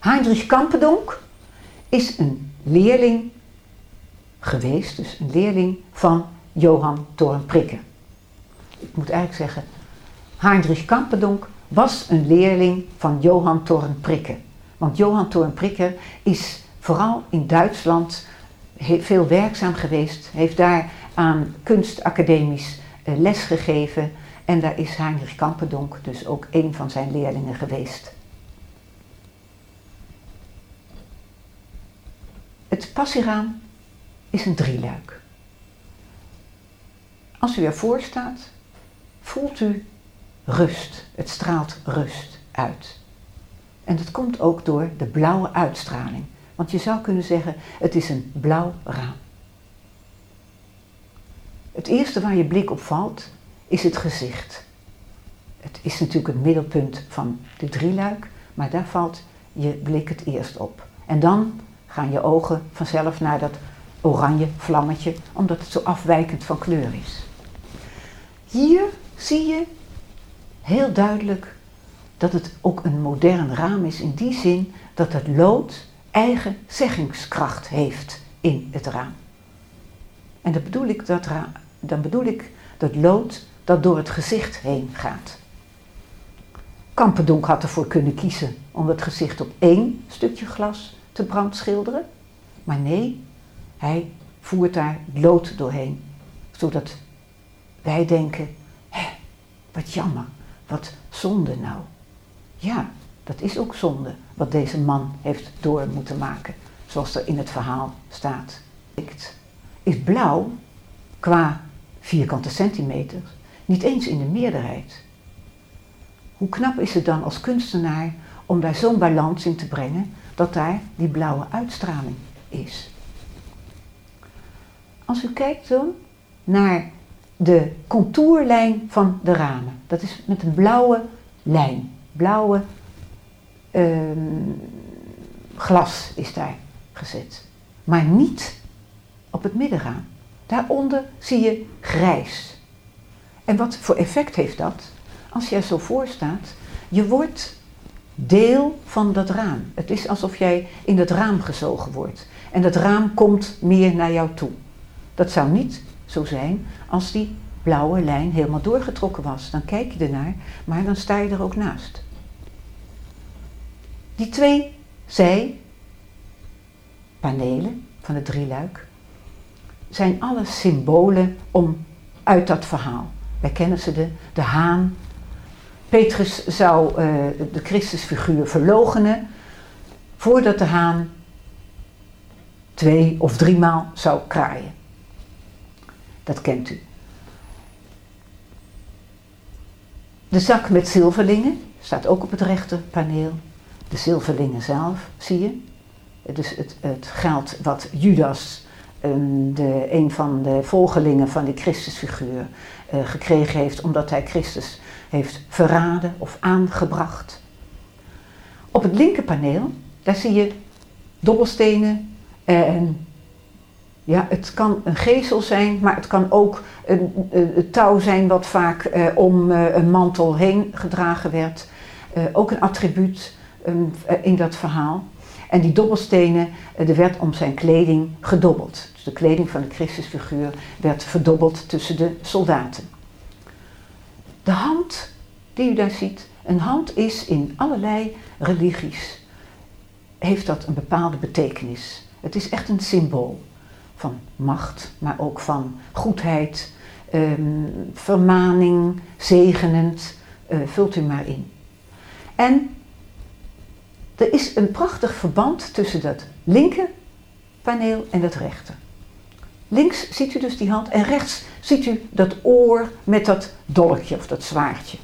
Heinrich Kampendonk is een leerling geweest, dus een leerling van Johan Torenprikke. Ik moet eigenlijk zeggen, Heinrich Kampendonk was een leerling van Johan Torenprikke. Want Johan Torenprikke is vooral in Duitsland veel werkzaam geweest, heeft daar aan kunstacademisch eh, les gegeven en daar is Heinrich Kampendonk dus ook een van zijn leerlingen geweest. Het passieraam is een drieluik. Als u ervoor staat, voelt u rust. Het straalt rust uit. En dat komt ook door de blauwe uitstraling. Want je zou kunnen zeggen, het is een blauw raam. Het eerste waar je blik op valt, is het gezicht. Het is natuurlijk het middelpunt van de drieluik, maar daar valt je blik het eerst op. En dan gaan je ogen vanzelf naar dat oranje vlammetje, omdat het zo afwijkend van kleur is. Hier zie je heel duidelijk dat het ook een modern raam is in die zin dat het lood eigen zeggingskracht heeft in het raam. En dan bedoel ik dat, dan bedoel ik dat lood dat door het gezicht heen gaat. Kampendonk had ervoor kunnen kiezen om het gezicht op één stukje glas te brandschilderen. Maar nee, hij voert daar lood doorheen. Zodat wij denken, hè, wat jammer, wat zonde nou. Ja, dat is ook zonde wat deze man heeft door moeten maken, zoals er in het verhaal staat. Is blauw qua vierkante centimeters niet eens in de meerderheid. Hoe knap is het dan als kunstenaar om daar zo'n balans in te brengen dat daar die blauwe uitstraling is? Als u kijkt dan naar de contourlijn van de ramen, dat is met een blauwe lijn, blauwe Ehm, glas is daar gezet. Maar niet op het middenraam. Daaronder zie je grijs. En wat voor effect heeft dat? Als je er zo voor staat, je wordt deel van dat raam. Het is alsof jij in dat raam gezogen wordt. En dat raam komt meer naar jou toe. Dat zou niet zo zijn als die blauwe lijn helemaal doorgetrokken was. Dan kijk je ernaar, maar dan sta je er ook naast. Die twee zijpanelen van het drieluik zijn alle symbolen om uit dat verhaal. Wij kennen ze de, de haan. Petrus zou uh, de Christusfiguur verlogenen voordat de haan twee of driemaal zou kraaien. Dat kent u. De zak met zilverlingen staat ook op het rechterpaneel de zilverlingen zelf, zie je. Dus het, het geld wat Judas, een, de, een van de volgelingen van die Christusfiguur, uh, gekregen heeft omdat hij Christus heeft verraden of aangebracht. Op het linkerpaneel, daar zie je dobbelstenen en ja, het kan een gezel zijn, maar het kan ook een, een touw zijn wat vaak eh, om uh, een mantel heen gedragen werd. Uh, ook een attribuut. Eh, in dat verhaal. En die dobbelstenen, eh, er werd om zijn kleding gedobbeld. Dus de kleding van de Christusfiguur werd verdobbeld tussen de soldaten. De hand die u daar ziet, een hand is in allerlei religies, heeft dat een bepaalde betekenis. Het is echt een symbool van macht, maar ook van goedheid, um, vermaning, zegenend, uh, vult u maar in. En er is een prachtig verband tussen dat linker paneel en dat rechter. Links ziet u dus die hand en rechts ziet u dat oor met dat dolkje of dat zwaardje.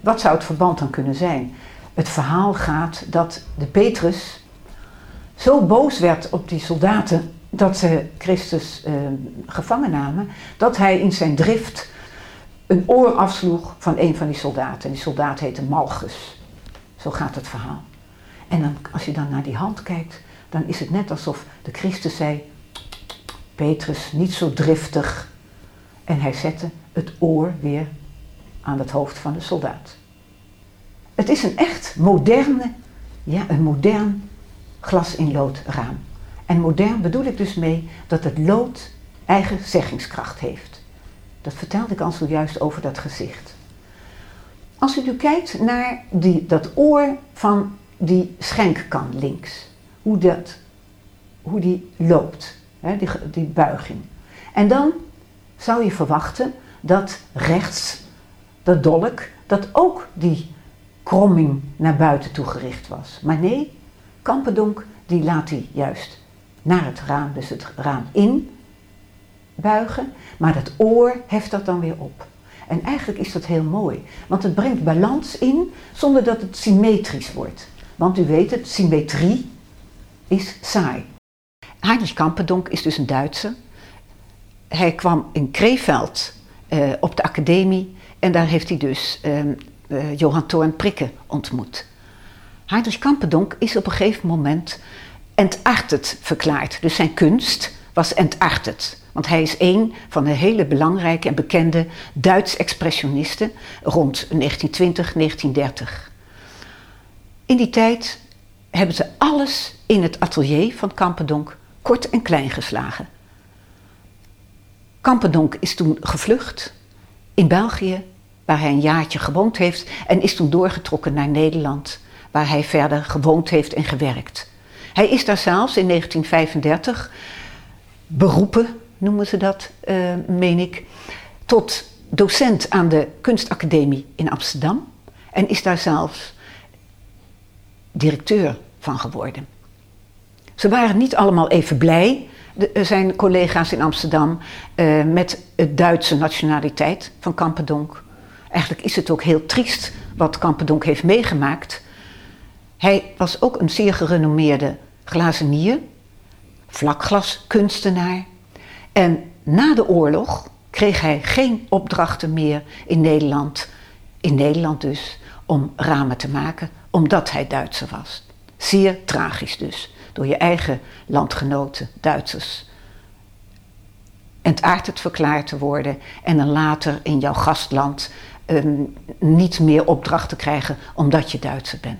Wat zou het verband dan kunnen zijn? Het verhaal gaat dat de Petrus zo boos werd op die soldaten dat ze Christus eh, gevangen namen, dat hij in zijn drift een oor afsloeg van een van die soldaten. En die soldaat heette Malchus. Zo gaat het verhaal. En dan, als je dan naar die hand kijkt, dan is het net alsof de Christus zei: Petrus, niet zo driftig. En hij zette het oor weer aan het hoofd van de soldaat. het is een echt moderne, ja, een modern glas in lood raam. En modern bedoel ik dus mee dat het lood eigen zeggingskracht heeft. Dat vertelde ik al zojuist over dat gezicht. Als u nu kijkt naar die, dat oor van die schenkkan links, hoe, dat, hoe die loopt, hè, die, die buiging. En dan zou je verwachten dat rechts, dat dolk, dat ook die kromming naar buiten toe gericht was. Maar nee, Kampendonk die laat hij juist naar het raam, dus het raam in buigen, maar dat oor heft dat dan weer op. En eigenlijk is dat heel mooi, want het brengt balans in zonder dat het symmetrisch wordt. Want u weet het, symmetrie is saai. Heinrich Kampendonk is dus een Duitser. Hij kwam in Krefeld uh, op de academie en daar heeft hij dus uh, Johan Thorn ontmoet. Heinrich Kampendonk is op een gegeven moment entartet verklaard. Dus zijn kunst was entartet. Want hij is een van de hele belangrijke en bekende Duits-expressionisten rond 1920, 1930. In die tijd hebben ze alles in het atelier van Kampendonk kort en klein geslagen. Kampendonk is toen gevlucht in België, waar hij een jaartje gewoond heeft, en is toen doorgetrokken naar Nederland, waar hij verder gewoond heeft en gewerkt. Hij is daar zelfs in 1935 beroepen, noemen ze dat, uh, meen ik, tot docent aan de Kunstacademie in Amsterdam en is daar zelfs directeur van geworden. Ze waren niet allemaal even blij, eh, zijn collega's in Amsterdam, uh, met het Duitse nationaliteit van Kampendonk. Eigenlijk is het ook heel triest wat Kampendonk heeft meegemaakt. Hij was ook een zeer gerenommeerde glazenier, vlakglaskunstenaar. En na de oorlog kreeg hij geen opdrachten meer in Nederland, in Nederland dus, om ramen te maken, omdat hij Duitser was. Zeer tragisch dus, door je eigen landgenoten, Duitsers. Entaardend verklaard te worden en dan later in jouw gastland um, niet meer opdrachten krijgen omdat je Duitser bent.